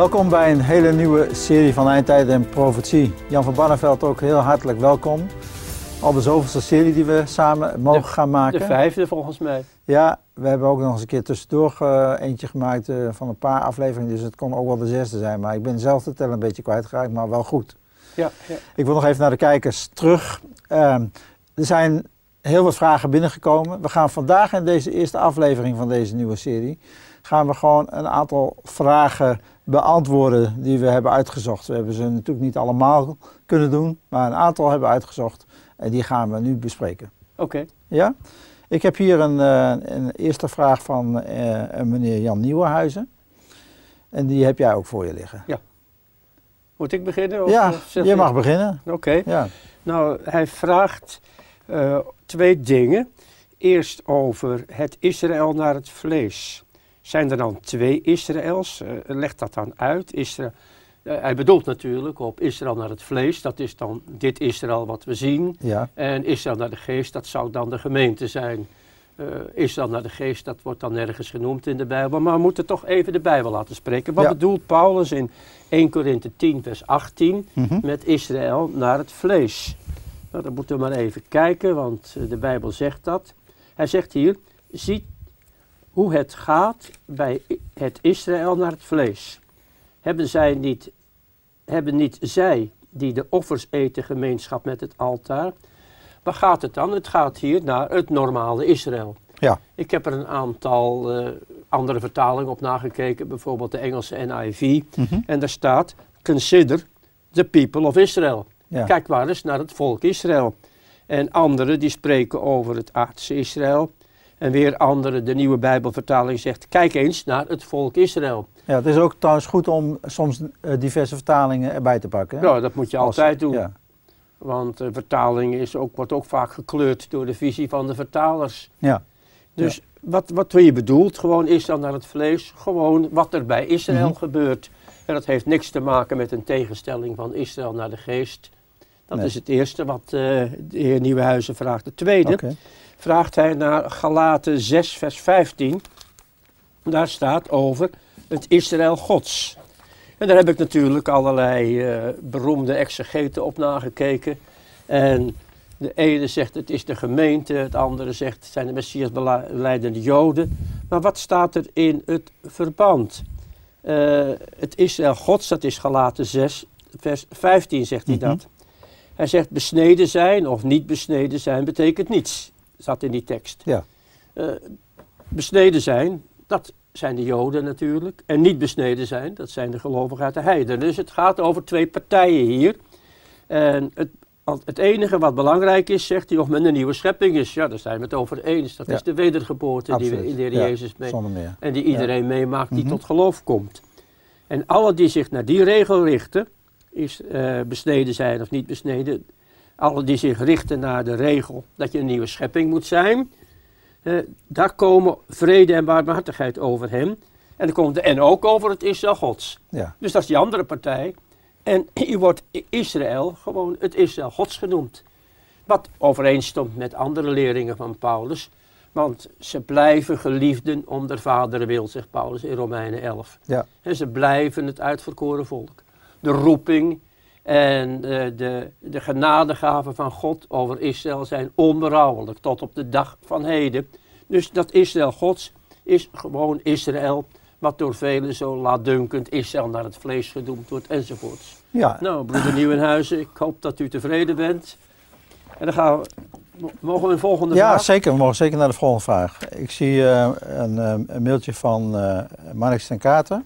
Welkom bij een hele nieuwe serie van Eindtijd en Profetie. Jan van Barneveld ook heel hartelijk welkom. Al de zoveelste serie die we samen mogen gaan maken. De vijfde volgens mij. Ja, we hebben ook nog eens een keer tussendoor uh, eentje gemaakt uh, van een paar afleveringen. Dus het kon ook wel de zesde zijn. Maar ik ben zelf de tel een beetje kwijtgeraakt, maar wel goed. Ja, ja. Ik wil nog even naar de kijkers terug. Uh, er zijn heel wat vragen binnengekomen. We gaan vandaag in deze eerste aflevering van deze nieuwe serie... gaan we gewoon een aantal vragen beantwoorden die we hebben uitgezocht. We hebben ze natuurlijk niet allemaal kunnen doen, maar een aantal hebben we uitgezocht. En die gaan we nu bespreken. Oké. Ja? Ik heb hier een, uh, een eerste vraag van uh, meneer Jan Nieuwenhuizen. En die heb jij ook voor je liggen. Ja. Moet ik beginnen? Of ja, zeg je mag beginnen. Oké. Ja. Nou, hij vraagt uh, twee dingen. Eerst over het Israël naar het vlees. Zijn er dan twee Israëls? Uh, leg dat dan uit. Israël, uh, hij bedoelt natuurlijk op Israël naar het vlees. Dat is dan dit Israël wat we zien. Ja. En Israël naar de geest, dat zou dan de gemeente zijn. Uh, Israël naar de geest, dat wordt dan nergens genoemd in de Bijbel. Maar we moeten toch even de Bijbel laten spreken. Wat Ja. bedoelt Paulus in 1 Korinthe 10 vers 18 Mhm. met Israël naar het vlees? Nou, dan moeten we maar even kijken, want eh, de Bijbel zegt dat. Hij zegt hier, ziet hoe het gaat bij het Israël naar het vlees. Hebben, zij niet, hebben niet zij die de offers eten gemeenschap met het altaar? Waar gaat het dan? Het gaat hier naar het normale Israël. Ja. Ik heb er een aantal eh, andere vertalingen op nagekeken, bijvoorbeeld de Engelse NIV. Mhm. En daar staat, consider the people of Israel. Ja. Kijk maar eens naar het volk Israël. En anderen die spreken over het aardse Israël. En weer anderen, de nieuwe Bijbelvertaling zegt, kijk eens naar het volk Israël. ja, het is ook trouwens goed om soms eh, diverse vertalingen erbij te pakken. hè? Nou, dat moet je Als- altijd doen. Ja. Want de vertaling is ook, wordt ook vaak gekleurd door de visie van de vertalers. Ja. Dus wat, wat je bedoelt, gewoon Israël naar het vlees, gewoon wat er bij Israël Mhm. gebeurt. En dat heeft niks te maken met een tegenstelling van Israël naar de geest. Dat Nee. is het eerste wat eh, de heer Nieuwenhuizen vraagt. Het tweede Oké. Vraagt hij naar Galaten 6 vers 15. Daar staat over het Israël gods. En daar heb ik natuurlijk allerlei eh, beroemde exegeten op nagekeken. En de ene zegt het is de gemeente, het andere zegt het zijn de Messias beleidende Joden. Maar wat staat er in het verband? Eh, het Israël gods, dat is Galaten 6 vers 15 zegt hij Mhm. dat. Hij zegt besneden zijn of niet besneden zijn betekent niets. Zat in die tekst. Ja. Eh, besneden zijn, dat zijn de Joden natuurlijk. En niet besneden zijn, dat zijn de gelovigen uit de heiden. Dus het gaat over twee partijen hier. En het, het enige wat belangrijk is, zegt hij, of men een nieuwe schepping is. Ja, daar zijn we het over eens. Dat Ja. is de wedergeboorte die we in de Heer Jezus mee. Zonder meer. En die iedereen meemaakt die Mhm. tot geloof komt. En alle die zich naar die regel richten, is eh, besneden zijn of niet besneden. Alle die zich richten naar de regel dat je een nieuwe schepping moet zijn. eh, daar komen vrede en barmhartigheid over hem. En, er komt, en ook over het Israël Gods. Ja. Dus dat is die andere partij. En hier wordt Israël gewoon het Israël Gods genoemd. Wat overeenstemt met andere leringen van Paulus. Want ze blijven geliefden om der vader wil, zegt Paulus in Romeinen 11. Ja. En ze blijven het uitverkoren volk. De roeping en eh, de, de genadegaven van God over Israël zijn onberouwelijk tot op de dag van heden. Dus dat Israël Gods is gewoon Israël, wat door velen zo laatdunkend Israël naar het vlees genoemd wordt enzovoorts. Ja. Nou, broeder Nieuwenhuizen, ik hoop dat u tevreden bent. En dan gaan we, mo- mogen we een volgende Ja, vraag? zeker. We mogen zeker naar de volgende vraag. Ik zie eh, een, eh, een mailtje van eh Marnix ten Katen.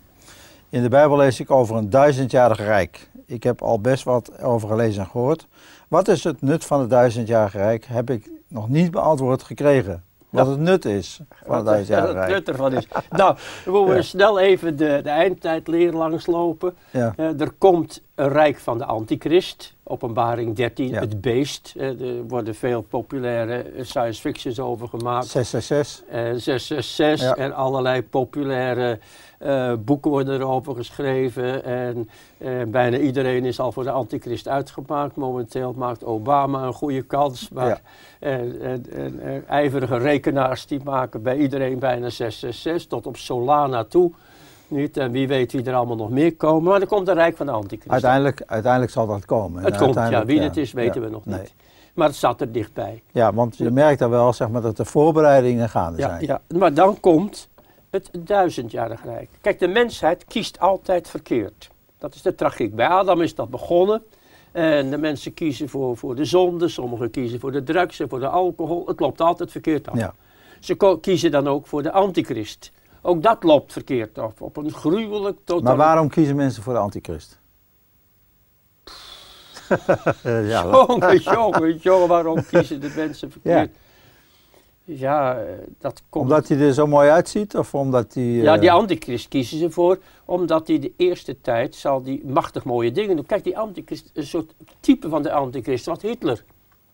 In de Bijbel lees ik over een duizendjarig rijk. Ik heb al best wat over gelezen en gehoord. Wat is het nut van het duizendjarig rijk? Heb ik nog niet beantwoord gekregen. Wat het nut is van het Wat duizendjarig het rijk. nut ervan is. nou, we moeten Ja. snel even de, de eindtijdleer langslopen. Ja. Eh, er komt een rijk van de antichrist, openbaring 13, Ja. het beest. Eh, er worden veel populaire eh, science fictions over gemaakt. 666. En 666 Ja. en allerlei populaire eh, boeken worden erover geschreven. En eh, bijna iedereen is al voor de antichrist uitgemaakt. Momenteel maakt Obama een goede kans. Maar Ja. en ijverige rekenaars die maken bij iedereen bijna 666 tot op Solana toe. Niet? En wie weet wie er allemaal nog meer komen. Maar er komt een rijk van de antichrist. Uiteindelijk, uiteindelijk zal dat komen. het komt, ja. Wie het is, weten ja, we nog nee. niet. Maar het staat er dichtbij. Ja, want je merkt dan wel zeg maar, dat de voorbereidingen gaande Ja, zijn. ja, maar dan komt het duizendjarig rijk. Kijk, de mensheid kiest altijd verkeerd. Dat is de tragiek. Bij Adam is dat begonnen. En de mensen kiezen voor, voor de zonde, sommigen kiezen voor de drugs en voor de alcohol. Het loopt altijd verkeerd af. Ja. Ze kiezen dan ook voor de antichrist. Ook dat loopt verkeerd af. Op een gruwelijk totaal. Maar waarom kiezen mensen voor de antichrist? Ja, Jongen, jongen, jongen, waarom kiezen de mensen verkeerd? Ja, eh, dat komt. omdat hij er zo mooi uitziet of omdat hij... Ja, eh, die antichrist kiezen ze voor, omdat hij de eerste tijd zal die machtig mooie dingen doen. Kijk, die antichrist, een soort type van de antichrist was Hitler.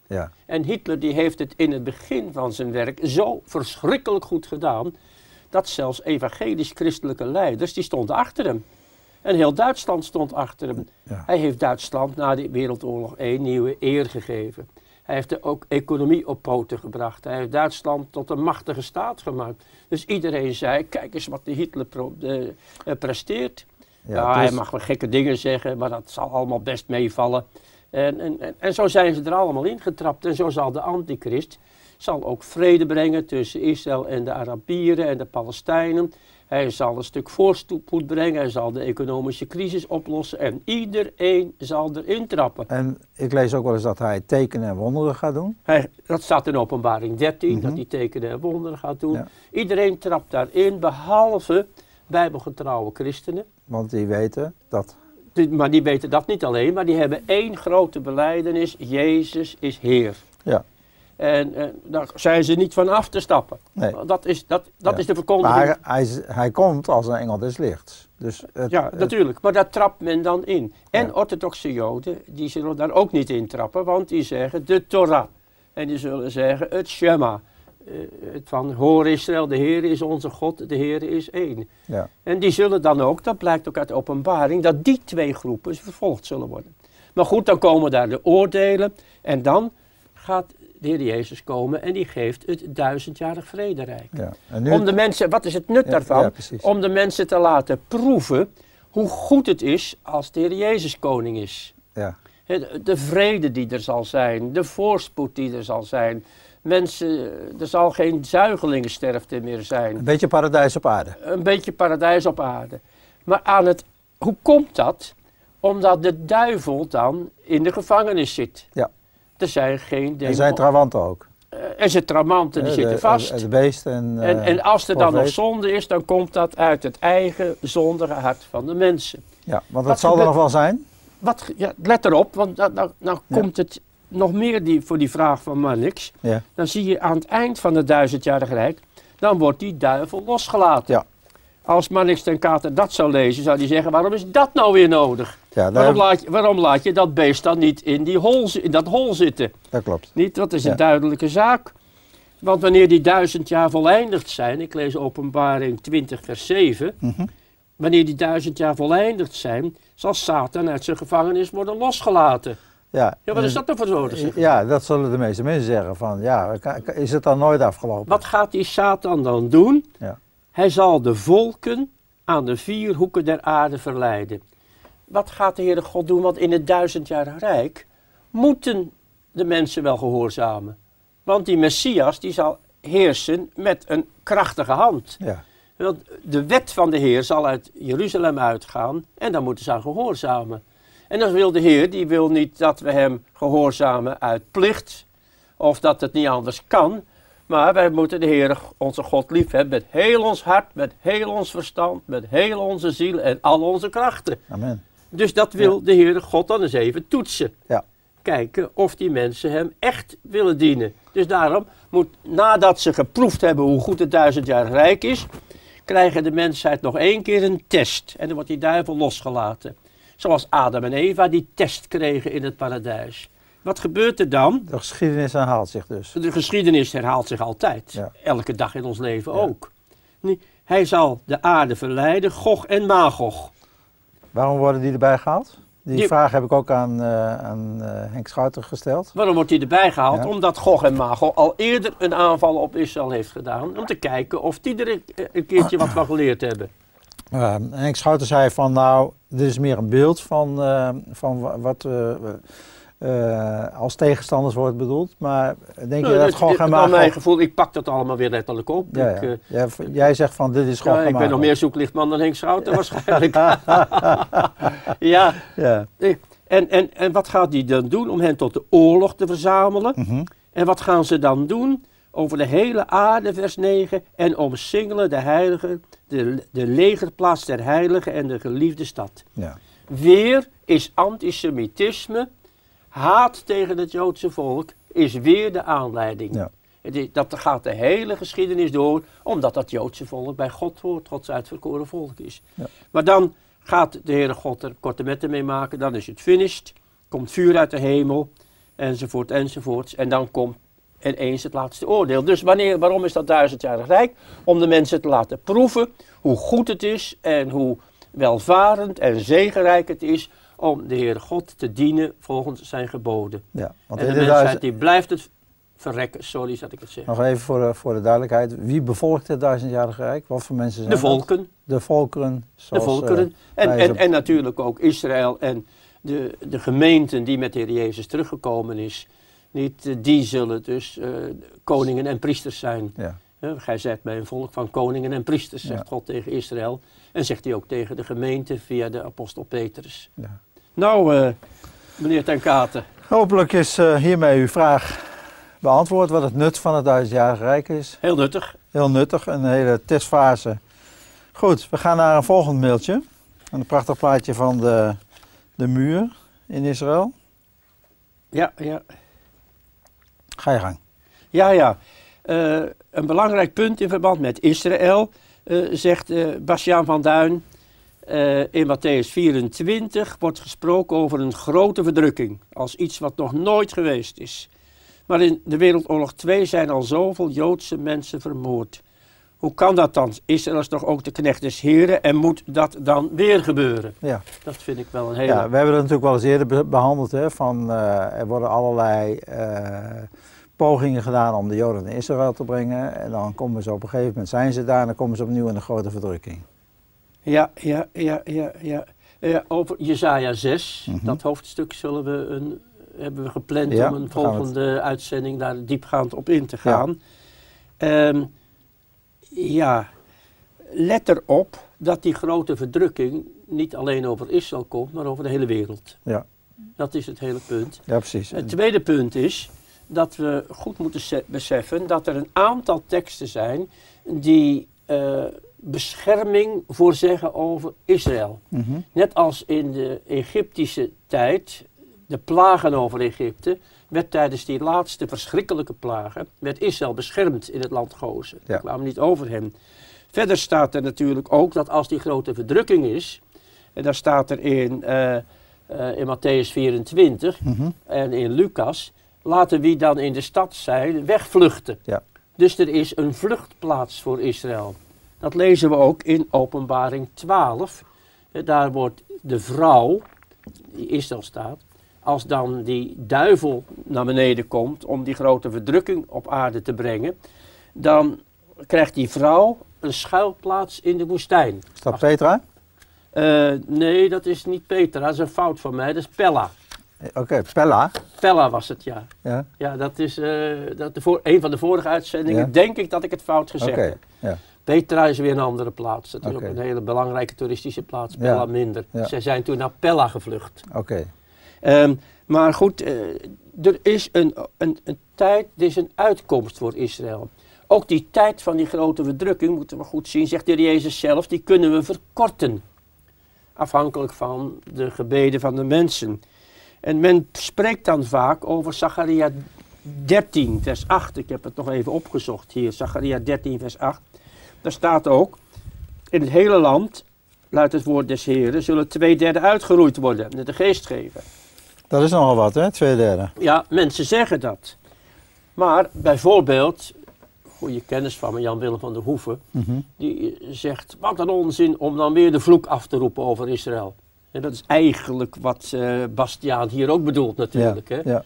Ja, En Hitler die heeft het in het begin van zijn werk zo verschrikkelijk goed gedaan, dat zelfs evangelisch-christelijke leiders, die stonden achter hem. En heel Duitsland stond achter hem. ja. Hij heeft Duitsland na de Wereldoorlog één nieuwe eer gegeven. Hij heeft ook economie op poten gebracht. Hij heeft Duitsland tot een machtige staat gemaakt. Dus iedereen zei, kijk eens wat de Hitler de- eh, presteert. Ja, hij mag wel gekke dingen zeggen, maar dat zal allemaal best meevallen. En, en, en, en zo zijn ze er allemaal ingetrapt. En zo zal de antichrist zal ook vrede brengen tussen Israël en de Arabieren en de Palestijnen. Hij zal een stuk voorspoed brengen, hij zal de economische crisis oplossen en iedereen zal erin trappen. En ik lees ook wel eens dat hij tekenen en wonderen gaat doen. Hij, dat staat in openbaring 13, Mhm. dat hij tekenen en wonderen gaat doen. Ja. Iedereen trapt daarin, behalve bijbelgetrouwe christenen. Want die weten dat... Die- Maar die weten dat niet alleen, maar die hebben één grote beleidenis, Jezus is Heer. Ja. En eh, daar zijn ze niet van af te stappen. Nee. Dat is, dat, dat Ja. is de verkondiging. Maar hij, hij, komt als een engel des lichts. Dus het, ja, het- natuurlijk. Maar daar trapt men dan in. En Ja. orthodoxe joden, die zullen daar ook niet in trappen, want die zeggen de Torah. En die zullen zeggen het Shema. Eh, het van hoor Israël, de Heer is onze God, de Heer is één. ja. En die zullen dan ook, dat blijkt ook uit de openbaring, dat die twee groepen vervolgd zullen worden. Maar goed, dan komen daar de oordelen en dan gaat de Heer Jezus komen en die geeft het duizendjarig vrederijk. Ja. Om de mensen, wat is het nut Ja, daarvan? ja. Om de mensen te laten proeven hoe goed het is als de Heer Jezus koning is. de vrede die er zal zijn, de voorspoed die er zal zijn. Mensen, er zal geen zuigelingensterfte meer zijn Een beetje paradijs op aarde. een beetje paradijs op aarde. Maar aan het, hoe komt dat? Omdat de duivel dan in de gevangenis zit. Ja. Er zijn geen Er dingen. zijn trawanten ook. Eh, er zitten tramanten, die Eh, zitten vast. De, de beest en... en, eh, en als er dan nog zonde is, dan komt dat uit het eigen zondige hart van de mensen. Ja, want Wat dat zal er nog wel zijn. Wat, ja, let erop, want nou, nou, nou Ja. komt het nog meer die, voor die vraag van Mannix. Ja. Dan zie je aan het eind van het duizendjarig rijk, dan wordt die duivel losgelaten. Ja. Als Mannix ten Kater dat zou lezen, zou hij zeggen, waarom is dat nou weer nodig? Ja, daar Waarom laat, je, waarom laat je dat beest dan niet in, die hol, in dat hol zitten? dat klopt. Niet? Dat is een Ja. duidelijke zaak. Want wanneer die duizend jaar voleindigd zijn, ik lees openbaring 20 vers 7, Mhm. wanneer die duizend jaar voleindigd zijn, zal Satan uit zijn gevangenis worden losgelaten. Ja, Ja, wat is eh, dat nou voor zeg? Ja, dat zullen de meeste mensen zeggen. Van, ja, is het dan nooit afgelopen? Wat gaat die Satan dan doen? Ja. Hij zal de volken aan de vier hoeken der aarde verleiden. Wat gaat de Heere God doen? Want in het duizendjarig rijk moeten de mensen wel gehoorzamen. Want die Messias die zal heersen met een krachtige hand. Ja, Want de wet van de Heer zal uit Jeruzalem uitgaan en dan moeten ze aan gehoorzamen. En dan wil de Heer, die wil niet dat we hem gehoorzamen uit plicht of dat het niet anders kan. Maar wij moeten de Heer, onze God, lief hebben met heel ons hart, met heel ons verstand, met heel onze ziel en al onze krachten. amen. Dus dat wil de Heere God dan eens even toetsen. Ja. Kijken of die mensen hem echt willen dienen. Dus daarom moet, nadat ze geproefd hebben hoe goed het duizendjarig rijk is, krijgen de mensheid nog één keer een test. En dan wordt die duivel losgelaten. Zoals Adam en Eva die test kregen in het paradijs. Wat gebeurt er dan? De geschiedenis herhaalt zich dus. De geschiedenis herhaalt zich altijd. Ja. Elke dag in ons leven Ja. ook. Nee, Hij zal de aarde verleiden, Gog en Magog. Waarom worden die erbij gehaald? Die, Die- vraag heb ik ook aan, eh, aan eh, Henk Schouten gesteld. Waarom wordt hij erbij gehaald? Ja. Omdat Gog en Magog al eerder een aanval op Israël heeft gedaan. Om te kijken of die er een- een keertje wat van geleerd hebben. Uh, Henk Schouten zei van nou, dit is meer een beeld van, van wat uh, als tegenstanders wordt bedoeld. Maar denk je nou, dat het gewoon gaan maken? mijn gevoel, ik pak dat allemaal weer letterlijk op. Ja, ik, ja. jij zegt van dit is gewoon ja, Ik ben nog meer zoeklichtman dan Henk Schouten waarschijnlijk. ja. ja. En, en, en wat gaat hij dan doen om hen tot de oorlog te verzamelen? Mm En wat gaan ze dan doen? Over de hele aarde, vers 9, en omsingelen de heilige, de, de legerplaats der heilige en de geliefde stad. Ja. Weer is antisemitisme, haat tegen het Joodse volk, is weer de aanleiding. Ja. Dat gaat de hele geschiedenis door, omdat dat Joodse volk bij God hoort, Gods uitverkoren volk is. Ja. Maar dan gaat de Heere God er korte metten mee maken, dan is het finished, komt vuur uit de hemel, enzovoort, enzovoort. En dan komt ineens het laatste oordeel. Dus wanneer, waarom is dat duizendjarig rijk? Om de mensen te laten proeven hoe goed het is en hoe welvarend en zegenrijk het is om de Heere God te dienen volgens zijn geboden. Ja, want en de mensheid duizend... die blijft het verrekken, sorry dat ik het zeg. Nog even voor de, voor de duidelijkheid, wie bevolkt het duizendjarige rijk? Wat voor mensen zijn De volken. De volkeren. Zoals, de volkeren. Uh, en, en, en natuurlijk ook Israël en de, de gemeenten die met de Heer Jezus teruggekomen is. Niet, uh, die zullen dus uh, koningen en priesters zijn. Ja. gij zet mij een volk van koningen en priesters, zegt God tegen Israël. En zegt hij ook tegen de gemeente via de apostel Petrus. Ja. Nou, meneer Ten Katen. Hopelijk is hiermee uw vraag beantwoord wat het nut van het duizendjarige rijk is. Heel nuttig. Heel nuttig, een hele testfase. Goed, we gaan naar een volgend mailtje. Een prachtig plaatje van de, de muur in Israël. Ja, ja. Ga je gang. Ja, ja. Uh, een belangrijk punt in verband met Israël, uh, zegt uh, Bastiaan van Duin. In Matthäus 24 wordt gesproken over een grote verdrukking, als iets wat nog nooit geweest is. Maar in de Wereldoorlog 2 zijn al zoveel Joodse mensen vermoord. Hoe kan dat dan? Israël is toch ook de knecht des heren en moet dat dan weer gebeuren? Ja. Dat vind ik wel een hele... Ja, we hebben het natuurlijk wel eens eerder behandeld. Hè, van, uh, er worden allerlei uh, pogingen gedaan om de Joden naar Israël te brengen. En dan komen ze op een gegeven moment, zijn ze daar en dan komen ze opnieuw in een grote verdrukking. Ja, ja, ja, ja, ja. ja over Jezaja 6, mm -hmm. dat hoofdstuk zullen we een hebben we gepland om een volgende uitzending daar diepgaand op in te gaan. Ja. Um, ja, let erop dat die grote verdrukking niet alleen over Israël komt, maar over de hele wereld. Ja. Dat is het hele punt. Ja, precies. Het tweede punt is dat we goed moeten beseffen dat er een aantal teksten zijn die uh, bescherming voorzeggen over Israël. Mm -hmm. Net als in de Egyptische tijd de plagen over Egypte, werd tijdens die laatste verschrikkelijke plagen, werd Israël beschermd in het land Gozen. Ja. Die kwamen niet over hem. Verder staat er natuurlijk ook dat als die grote verdrukking is, en daar staat er in, uh, uh, in Matthäus 24 mm -hmm. en in Lucas, laten wie dan in de stad zijn wegvluchten. Ja. Dus er is een vluchtplaats voor Israël. Dat lezen we ook in Openbaring 12. Daar wordt de vrouw, die Israël staat, als dan die duivel naar beneden komt om die grote verdrukking op aarde te brengen, dan krijgt die vrouw een schuilplaats in de woestijn. Is dat Petra? Uh, nee, dat is niet Petra, dat is een fout van mij, dat is Pella. Oké, okay, Pella? Pella was het, ja. Ja, ja dat is uh, dat de voor, een van de vorige uitzendingen, denk ik dat ik het fout gezegd okay, heb. Ja. Petra is weer een andere plaats. Dat is okay. ook een hele belangrijke toeristische plaats, Pella ja. minder. Ja. Zij zijn toen naar Pella gevlucht. Oké. Um, maar goed, uh, er is een, een, een tijd, er is een uitkomst voor Israël. Ook die tijd van die grote verdrukking, moeten we goed zien, zegt de Jezus zelf, die kunnen we verkorten. Afhankelijk van de gebeden van de mensen. En men spreekt dan vaak over Zacharia 13, vers 8. Ik heb het nog even opgezocht hier, Zacharia 13, vers 8. Daar staat ook, in het hele land, luidt het woord des Heren, zullen twee derde uitgeroeid worden, met de geestgever. Dat is nogal wat, hè? Twee derde. Ja, mensen zeggen dat. Maar bijvoorbeeld, goede kennis van me, Jan-Willem van der Hoeven, mhm. die zegt, wat een onzin om dan weer de vloek af te roepen over Israël. En dat is eigenlijk wat uh, Bastiaan hier ook bedoelt natuurlijk. hè? Ja.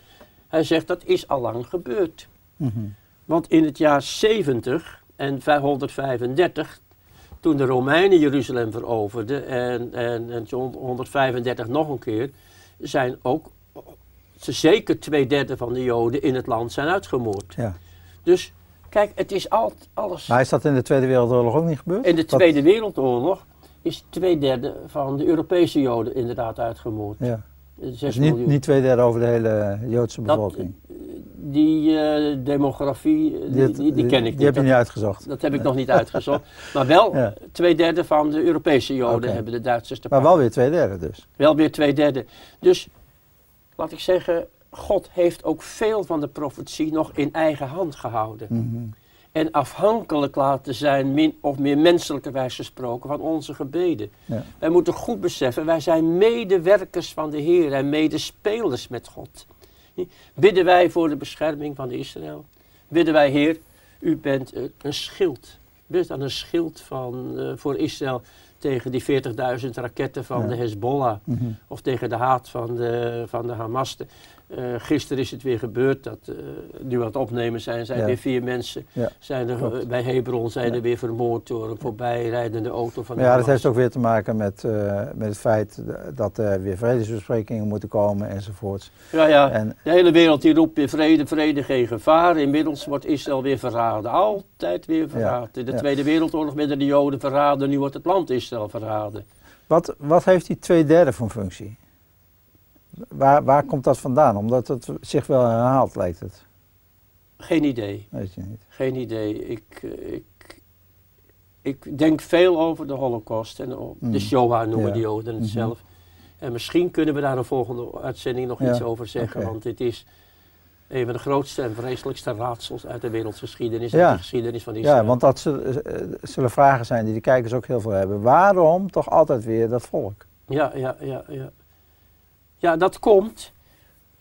Hij zegt, dat is al lang gebeurd. Mm Want in het jaar 70 en 535 toen de Romeinen Jeruzalem veroverden en, en, en zo'n 135 nog een keer, zijn ook zeker twee derde van de Joden in het land zijn uitgemoord. Ja. Dus kijk, het is al, alles. Maar is dat in de Tweede Wereldoorlog ook niet gebeurd? In de Dat- Tweede Wereldoorlog is twee derde van de Europese Joden inderdaad uitgemoord. Ja. Dus niet, miljoen. niet twee derde over de hele Joodse Dat- bevolking. Die eh, demografie, die, die, die ken ik Die niet. heb je niet uitgezocht. Dat heb ik nog niet uitgezocht. Maar wel Ja. twee derde van de Europese Joden hebben de Duitsers te Maar pakken. wel weer twee derde dus. Wel weer twee derde. Dus laat ik zeggen, God heeft ook veel van de profetie nog in eigen hand gehouden. Mhm. En afhankelijk laten zijn, min of meer menselijkerwijs gesproken, van onze gebeden. Ja. Wij moeten goed beseffen, wij zijn medewerkers van de Heer en medespelers met God. Bidden wij voor de bescherming van Israël. Bidden wij, Heer, u bent eh, een schild. Bid aan een schild van, eh, voor Israël tegen die 40.000 raketten van Ja. de Hezbollah. Mhm. Of tegen de haat van de, van de Hamas. Eh, gisteren is het weer gebeurd dat uh, nu aan het opnemen zijn, zijn Ja. weer vier mensen Ja, zijn er, klopt. eh, bij Hebron zijn Ja. er weer vermoord door een voorbijrijdende auto van de Maar ja, dat heeft ook weer te maken met, eh, met het feit dat er weer vredesbesprekingen moeten komen enzovoorts. Ja, ja. En De hele wereld die roept weer vrede, vrede, geen gevaar. Inmiddels wordt Israël weer verraden. Altijd weer verraden. De ja. Tweede Wereldoorlog werden de Joden verraden. Nu wordt het land Israël verraden. wat, wat heeft die twee derde van functie? Waar, waar komt dat vandaan? Omdat het zich wel herhaalt, lijkt het. Geen idee. Weet je niet. Geen idee. Ik, eh, ik, ik denk veel over de Holocaust en de Mm. Shoah noemen Ja. de Joden het Mhm. zelf. En misschien kunnen we daar een volgende uitzending nog Ja. iets over zeggen. Want dit is een van de grootste en vreselijkste raadsels uit de wereldgeschiedenis. Ja. en de geschiedenis van Israël. Ja, want dat zullen, eh, zullen vragen zijn die de kijkers ook heel veel hebben. Waarom toch altijd weer dat volk? Ja, ja, ja, ja. Ja, dat komt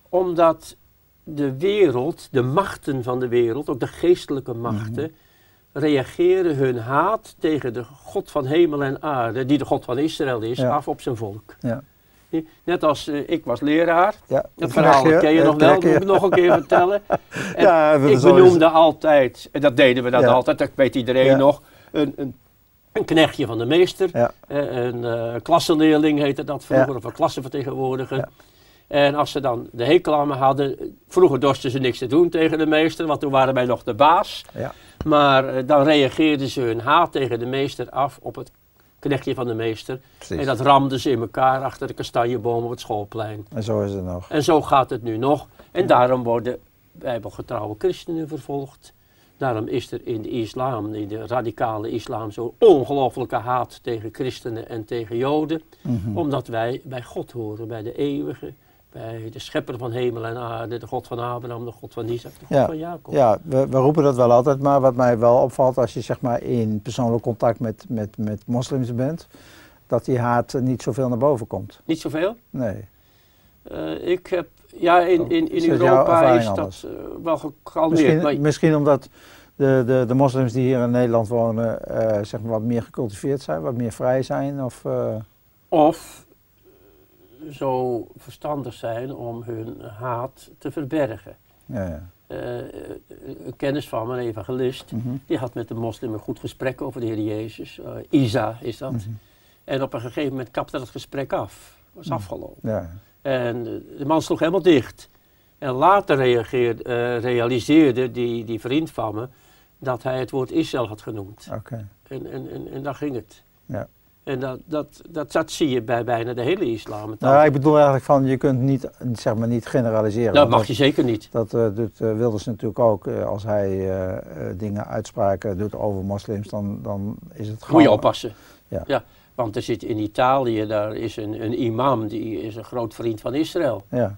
omdat de wereld, de machten van de wereld, ook de geestelijke machten, Mhm. reageren hun haat tegen de God van hemel en aarde, die de God van Israël is, Ja. af op zijn volk. Ja. Net als eh, ik was leraar, Ja, dat verhaal ken je dat nog wel, moet ik nog een keer vertellen. En Ja, ik benoemde altijd, en dat deden we dat Ja. altijd, dat weet iedereen nog, een, een, een knechtje van de meester. Ja. Eh, Een eh klassenleerling heette dat vroeger, Ja. of een klassenvertegenwoordiger. Ja. En als ze dan de hekel aan me hadden, vroeger dorsten ze niks te doen tegen de meester, want toen waren wij nog de baas. Ja. Maar eh, dan reageerden ze hun haat tegen de meester af op het knechtje van de meester. Precies. En dat ramden ze in elkaar achter de kastanjeboom op het schoolplein. En zo is het nog. En zo gaat het nu nog. En daarom worden bijbelgetrouwe christenen vervolgd. Daarom is er in de islam, in de radicale islam, zo'n ongelofelijke haat tegen christenen en tegen joden. Mhm. Omdat wij bij God horen, bij de eeuwige, bij de schepper van hemel en aarde, de God van Abraham, de God van Isaac, de God Ja. van Jacob. Ja, we, we roepen dat wel altijd, maar wat mij wel opvalt als je zeg maar in persoonlijk contact met, met, met moslims bent, dat die haat niet zoveel naar boven komt. Niet zoveel. Nee. Eh, ik heb, ja, in, in, Is in jouw Europa is dat eh, wel gekalmeerd. Misschien, maar misschien omdat de, de, de moslims die hier in Nederland wonen, eh, zeg maar wat meer gecultiveerd zijn, wat meer vrij zijn. Of, eh, Of zo verstandig zijn om hun haat te verbergen. ja, ja. Een kennis van me, een evangelist, Mhm. die had met de moslim een goed gesprek over de Heer Jezus. Isa is dat. Mhm. En op een gegeven moment kapte dat gesprek af. was Mhm. afgelopen. ja. En de man sloeg helemaal dicht. En later reageerde, eh, realiseerde die, die vriend van me dat hij het woord Israël had genoemd. Oké. En, en, en, en daar ging het. Ja. En dat, dat, dat, dat zie je bij bijna de hele islam. Nou, ik bedoel eigenlijk van, je kunt niet, zeg maar, niet generaliseren. dat mag je zeker niet. Dat eh, doet eh, Wilders natuurlijk ook. Als hij dingen, uitspraken doet over moslims, dan, dan is het gewoon... Moet je oppassen. Ja. Want er zit in Italië, daar is een, een imam, die is een groot vriend van Israël. Ja,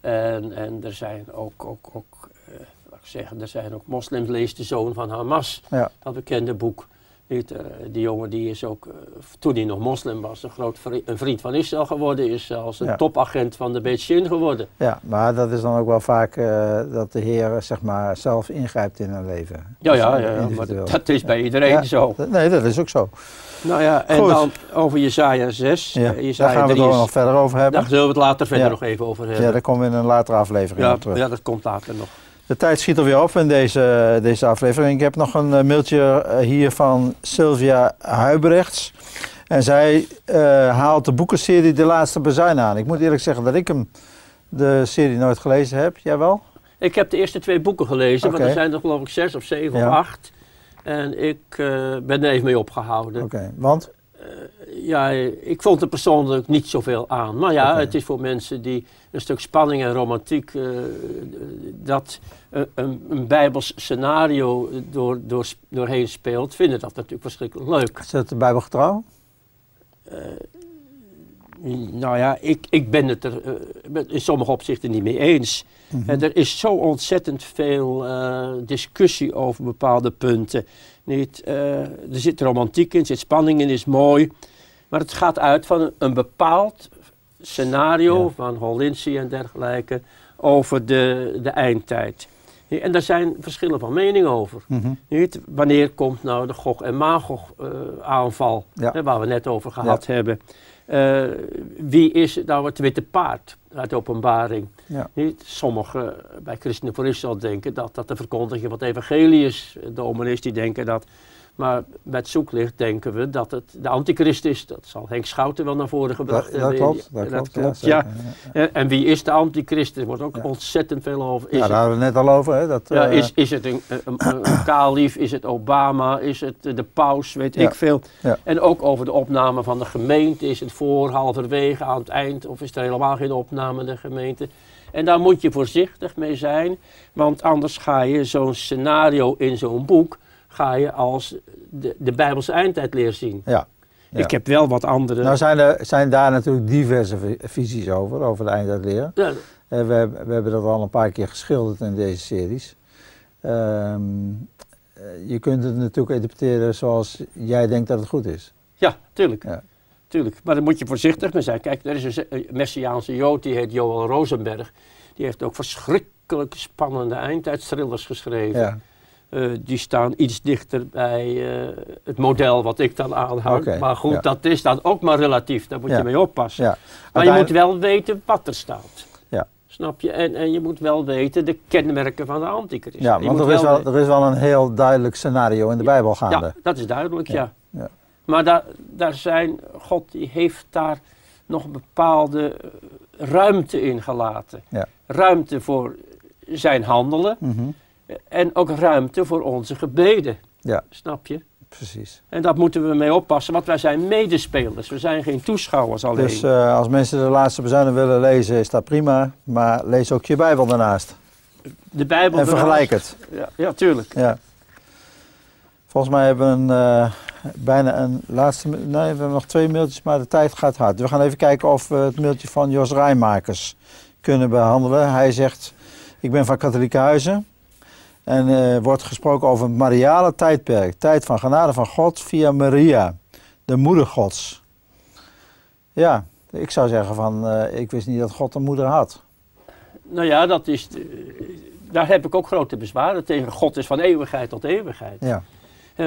En, en er zijn ook, ook, ook eh, laat ik zeggen, er zijn ook moslims, lees de zoon van Hamas, ja, dat bekende boek. Niet, eh, die jongen die is ook, eh, toen hij nog moslim was, een groot vri- een vriend van Israël geworden, is zelfs een Ja. topagent van de Beit Shin geworden. ja, maar dat is dan ook wel vaak dat de Heer zeg maar, zelf ingrijpt in een leven. Ja, Dus, ja, eh, ja, ja, maar dat, is bij iedereen zo. Nee, dat is ook zo. Nou ja, en Goed. dan over Jezaja 6. Ja, eh, daar gaan we 3 het nog verder over hebben. Daar zullen we het later verder Ja. nog even over Ja, hebben. daar komen we in een latere aflevering Ja, terug. ja, dat komt later nog. De tijd schiet alweer op in deze, deze aflevering. Ik heb nog een eh, mailtje eh, hier van Sylvia Huibrechts. En zij haalt de boekenserie De Laatste Bezuin aan. Ik moet eerlijk zeggen dat ik hem, de serie nooit gelezen heb. Jij wel? Ik heb de eerste twee boeken gelezen, want er zijn er geloof ik zes of zeven Ja. of acht. En ik eh, ben er even mee opgehouden. Oké, want? Ja, ik vond er persoonlijk niet zoveel aan. Maar ja, het is voor mensen die een stuk spanning en romantiek, eh, dat een, een, een bijbels scenario door, door, doorheen speelt, vinden dat natuurlijk verschrikkelijk leuk. Is het de Bijbel getrouw? Nou ja, ik, ik ben het er eh, in sommige opzichten niet mee eens. Mhm. En er is zo ontzettend veel eh, discussie over bepaalde punten. Niet, eh, er zit romantiek in, er zit spanning in, is mooi. Maar het gaat uit van een, een bepaald scenario Ja. van Hollinsie en dergelijke over de, de eindtijd. En daar zijn verschillen van mening over. Mhm. Niet? Wanneer komt nou de Gog en Magog aanval, Ja. hè, waar we net over gehad hebben. Eh, wie is nou het witte paard uit de openbaring? Ja. Niet? Sommigen bij Christenen voor Israël denken dat dat de verkondiging van het evangelie is. Dominees die denken dat. Maar het zoeklicht denken we dat het de antichrist is. Dat zal Henk Schouten wel naar voren gebracht Dat, dat hebben. klopt. Dat, klopt, klopt, ja. En, wie is de antichrist? Er wordt ook Ja. ontzettend veel over. Is Ja, daar hadden we het net al over. Hè? Dat, ja, eh, is, is het een, een, een, is het Obama, is het de paus, weet ik veel. En ook over de opname van de gemeente, is het voor, halverwege, aan het eind, of is er helemaal geen opname in de gemeente. En daar moet je voorzichtig mee zijn, want anders ga je zo'n scenario in zo'n boek, ga je als de, de Bijbelse eindtijdleer zien. ja. Ja. Ik heb wel wat andere... Nou zijn, er, zijn daar natuurlijk diverse vi- visies over, over de eindtijdleer. Ja, Eh, we, hebben- we hebben dat al een paar keer geschilderd in deze series. Ehm, eh, je kunt het natuurlijk interpreteren zoals jij denkt dat het goed is. Ja, tuurlijk. Ja. tuurlijk. Maar daar moet je voorzichtig mee zijn. Kijk, er is een Messiaanse Jood, die heet Joel Rosenberg. Die heeft ook verschrikkelijk spannende eindtijdstrillers geschreven. Eh, die staan iets dichter bij eh, het model wat ik dan aanhoud. Maar goed, ja. dat is dan ook maar relatief. Daar moet Ja. je mee oppassen. Ja. Maar je moet wel weten wat er staat. Ja. Snap je? En, en je moet wel weten de kenmerken van de antichrist. Ja, want er is, wel, er is wel een heel duidelijk scenario in de Bijbel gaande. Ja, dat is duidelijk, ja. Maar daar, daar zijn, God die heeft daar nog een bepaalde eh, ruimte in gelaten. Ruimte voor zijn handelen Mhm. En ook ruimte voor onze gebeden. Ja. Snap je? Precies. En daar moeten we mee oppassen, want wij zijn medespelers. We zijn geen toeschouwers alleen. Dus eh, als mensen de laatste bezuinen willen lezen, is dat prima. Maar lees ook je Bijbel daarnaast. de Bijbel En vergelijk het. Ja, ja, tuurlijk. Ja. Volgens mij hebben we een, eh, bijna een laatste... Nee, we hebben nog twee mailtjes, maar de tijd gaat hard. We gaan even kijken of we het mailtje van Jos Rijmakers kunnen behandelen. Hij zegt, ik ben van katholieke huizen. En er wordt gesproken over het Mariale tijdperk. Tijd van genade van God via Maria, de moeder gods. Ja, ik zou zeggen van, eh, ik wist niet dat God een moeder had. Nou ja, dat is, daar heb ik ook grote bezwaren tegen. God is van eeuwigheid tot eeuwigheid. Ja,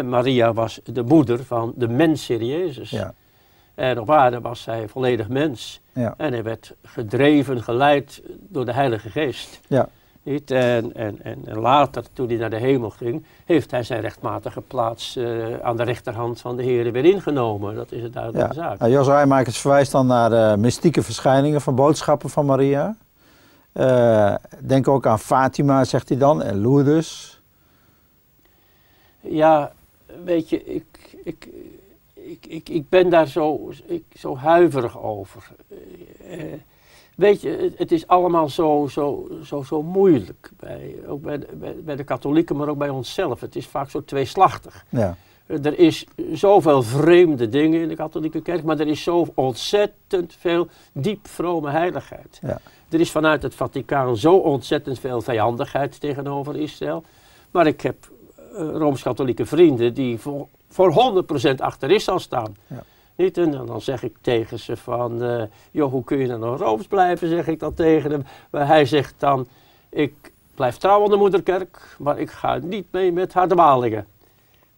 Maria was de moeder van de mens Jezus. ja, En op aarde was hij volledig mens. ja. En hij werd gedreven, geleid door de Heilige Geest. Ja. Niet? En, en, en, later, toen hij naar de hemel ging, heeft hij zijn rechtmatige plaats eh, aan de rechterhand van de Heer weer ingenomen. Dat is een duidelijke Ja. zaak. Nou, Jos Rijmakers verwijst dan naar de mystieke verschijningen van boodschappen van Maria. Eh, denk ook aan Fatima, zegt hij dan, en Lourdes. Ja, weet je, ik, ik, ik, ik, ik ben daar zo, ik, zo huiverig over. Eh, eh, weet je, het, is allemaal zo, zo, zo, zo moeilijk. Bij, ook bij de, bij, bij de katholieken, maar ook bij onszelf. Het is vaak zo tweeslachtig. Ja, Er is zoveel vreemde dingen in de katholieke kerk, maar er is zo ontzettend veel diep vrome heiligheid. Ja. Er is vanuit het Vaticaan zo ontzettend veel vijandigheid tegenover Israël. Maar ik heb eh, Rooms-Katholieke vrienden die voor, voor 100% achter Israël staan. Ja. Niet? En dan zeg ik tegen ze van, eh, joh, hoe kun je dan nog Rooms blijven, zeg ik dan tegen hem. Maar hij zegt dan, ik blijf trouw aan de moederkerk, maar ik ga niet mee met haar dwalingen.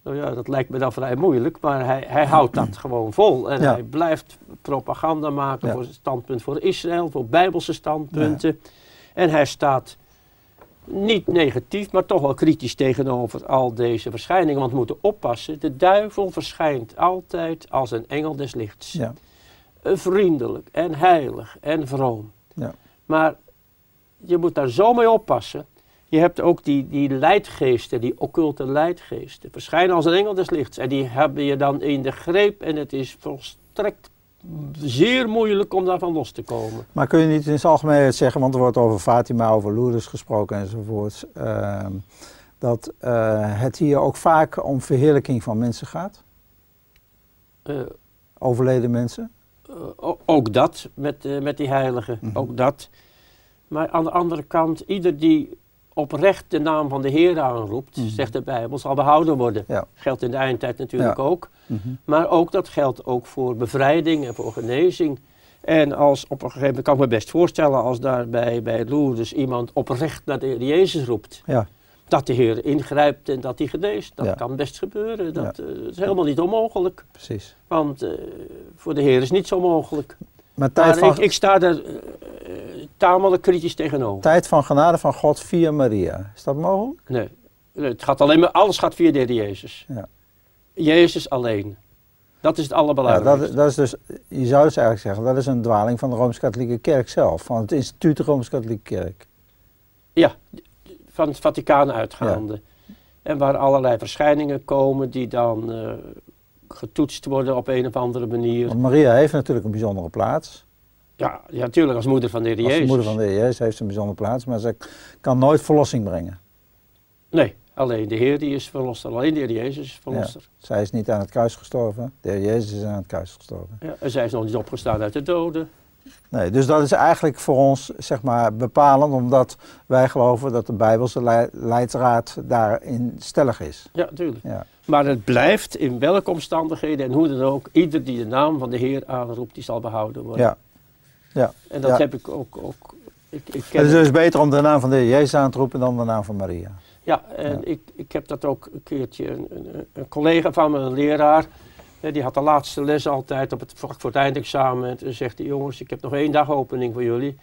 Nou ja, dat lijkt me dan vrij moeilijk, maar hij, hij houdt dat gewoon vol. En Ja. hij blijft propaganda maken Ja. voor het standpunt voor Israël, voor bijbelse standpunten. En hij staat niet negatief, maar toch wel kritisch tegenover al deze verschijningen. Want we moeten oppassen. De duivel verschijnt altijd als een engel des lichts. Ja. Eh, Vriendelijk en heilig en vroom. Ja. Maar je moet daar zo mee oppassen. Je hebt ook die, die leidgeesten, die occulte leidgeesten. Verschijnen als een engel des lichts. En die hebben je dan in de greep. En het is volstrekt zeer moeilijk om daarvan los te komen. Maar kun je niet in het algemeen zeggen, want er wordt over Fatima, over Lourdes gesproken enzovoort, ehm, dat eh, het hier ook vaak om verheerlijking van mensen gaat? Eh, Overleden mensen? Eh, ook dat met, met die heiligen, Mhm. ook dat. Maar aan de andere kant, ieder die oprecht de naam van de Heer aanroept, Mhm. zegt de Bijbel, zal behouden worden. Ja. Geldt in de eindtijd natuurlijk Ja. ook. Mhm. Maar ook dat geldt ook voor bevrijding en voor genezing. En als op een gegeven moment kan ik me best voorstellen als daar bij, bij Lourdes iemand oprecht naar de Heer Jezus roept. Ja. Dat de Heer ingrijpt en dat hij geneest. Dat kan best gebeuren. Dat, eh, is helemaal niet onmogelijk. Precies. Want eh, voor de Heer is niets onmogelijk. Maar tijd Maar van, ik, ik sta er eh, eh, tamelijk kritisch tegenover. tijd van genade van God via Maria. Is dat mogelijk? Nee. Nee, Het gaat alleen maar, alles gaat via de Heer Jezus. Ja. Jezus alleen. Dat is het Ja, allerbelangrijkste. dat, dat is dus, je zou dus eigenlijk zeggen, dat is een dwaling van de Rooms-Katholieke Kerk zelf, van het instituut de Rooms-Katholieke Kerk. Ja, van het Vaticaan uitgaande. En waar allerlei verschijningen komen die dan eh, getoetst worden op een of andere manier. Want Maria heeft natuurlijk een bijzondere plaats. Ja, ja natuurlijk als moeder van de Heer Als Jezus. moeder van de Heer Jezus heeft ze een bijzondere plaats, maar ze kan nooit verlossing brengen. Nee, alleen de Heer die is verlosser. Alleen de Heer Jezus is verlosser. Zij is niet aan het kruis gestorven, de Heer Jezus is aan het kruis gestorven. Ja. en zij is nog niet opgestaan uit de doden. Nee, dus dat is eigenlijk voor ons zeg maar bepalend, omdat wij geloven dat de Bijbelse lei- leidraad daarin stellig is. Ja, natuurlijk. Ja. Maar het blijft in welke omstandigheden en hoe dan ook, ieder die de naam van de Heer aanroept, die zal behouden worden. Ja. Ja. En dat Ja. heb ik ook. ook ik, ik Het is dus beter om de naam van de Heer Jezus aan te roepen dan de naam van Maria. Ja, en Ja. Ik, ik heb dat ook een keertje, een, een, een collega van me, een leraar, die had de laatste les altijd op het vlak voor het eindexamen. En toen zegt hij, jongens, ik heb nog één dag opening voor jullie.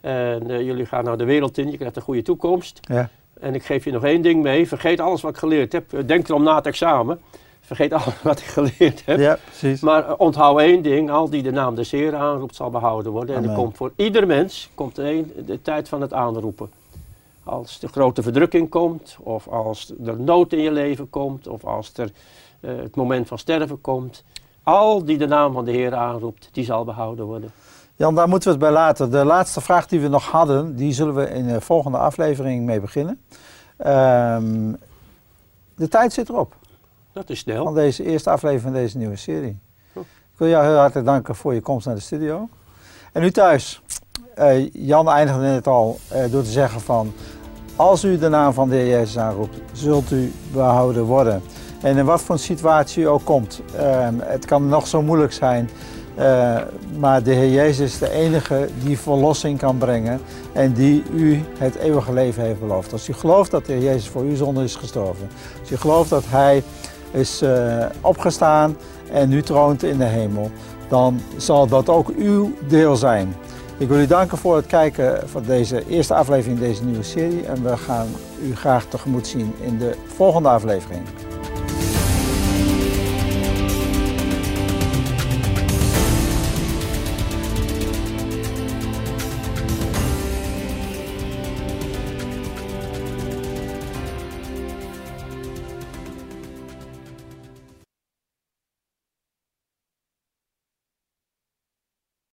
En eh, jullie gaan naar de wereld in, je krijgt een goede toekomst. Ja. En ik geef je nog één ding mee, vergeet alles wat ik geleerd heb. Denk erom na het examen, vergeet alles wat ik geleerd heb. Ja, precies. Maar eh, onthoud één ding, al die de naam des Heer aanroept zal behouden worden. En er komt voor ieder mens komt een, de tijd van het aanroepen. Als de grote verdrukking komt, of als er nood in je leven komt, of als er eh, het moment van sterven komt. Al die de naam van de Heer aanroept, die zal behouden worden. Jan, daar moeten we het bij laten. De laatste vraag die we nog hadden, die zullen we in de volgende aflevering mee beginnen. Ehm, de tijd zit erop Dat is snel. van deze eerste aflevering van deze nieuwe serie. Ik wil jou heel hartelijk danken voor je komst naar de studio. En u thuis, eh, Jan eindigde net al eh, door te zeggen van... Als u de naam van de Heer Jezus aanroept, zult u behouden worden. En in wat voor een situatie u ook komt. ehm, het kan nog zo moeilijk zijn. Eh, maar de Heer Jezus is de enige die verlossing kan brengen. En die u het eeuwige leven heeft beloofd. Als u gelooft dat de Heer Jezus voor uw zonde is gestorven. Als u gelooft dat Hij is eh, opgestaan en nu troont in de hemel. Dan zal dat ook uw deel zijn. Ik wil u danken voor het kijken van deze eerste aflevering in deze nieuwe serie. En we gaan u graag tegemoet zien in de volgende aflevering.